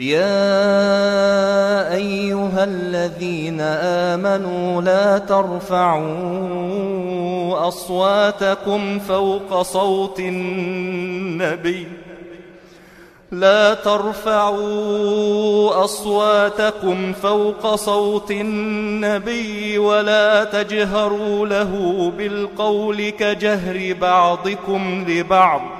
يا أيها الذين آمنوا لا ترفعوا أصواتكم فوق صوت النبي. لا ترفعوا أصواتكم فوق صوت النبي ولا تجهروا له بالقول كجهر بعضكم لبعض.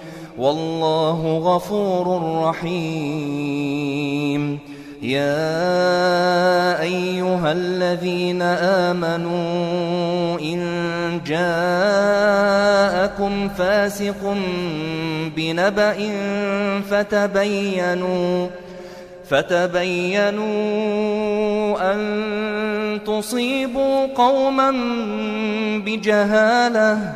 والله غفور رحيم. يا أيها الذين آمنوا إن جاءكم فاسق بنبأ فتبينوا فتبينوا أن تصيبوا قوما بجهالة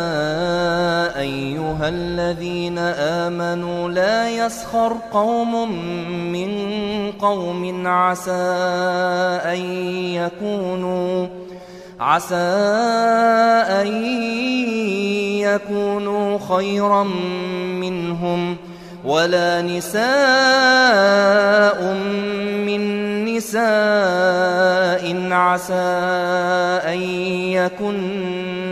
أيها الذين آمنوا لا يسخر قوم من قوم عسى أن يكونوا عسى أن يكونوا خيرا منهم ولا نساء من نساء عسى أن يكن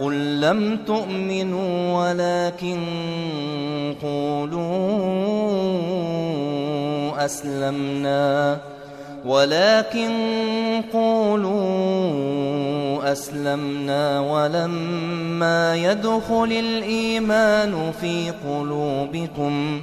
قل لم تؤمنوا ولكن قولوا أسلمنا ولكن قولوا أسلمنا ولما يدخل الإيمان في قلوبكم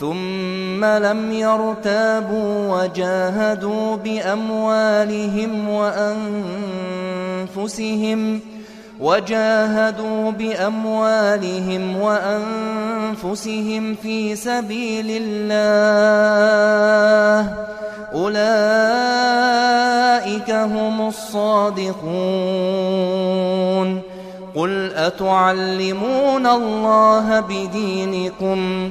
ثم لم يرتابوا وجاهدوا بأموالهم وأنفسهم وجاهدوا بأموالهم وأنفسهم في سبيل الله. أولئك هم الصادقون. قل أتعلمون الله بدينكم؟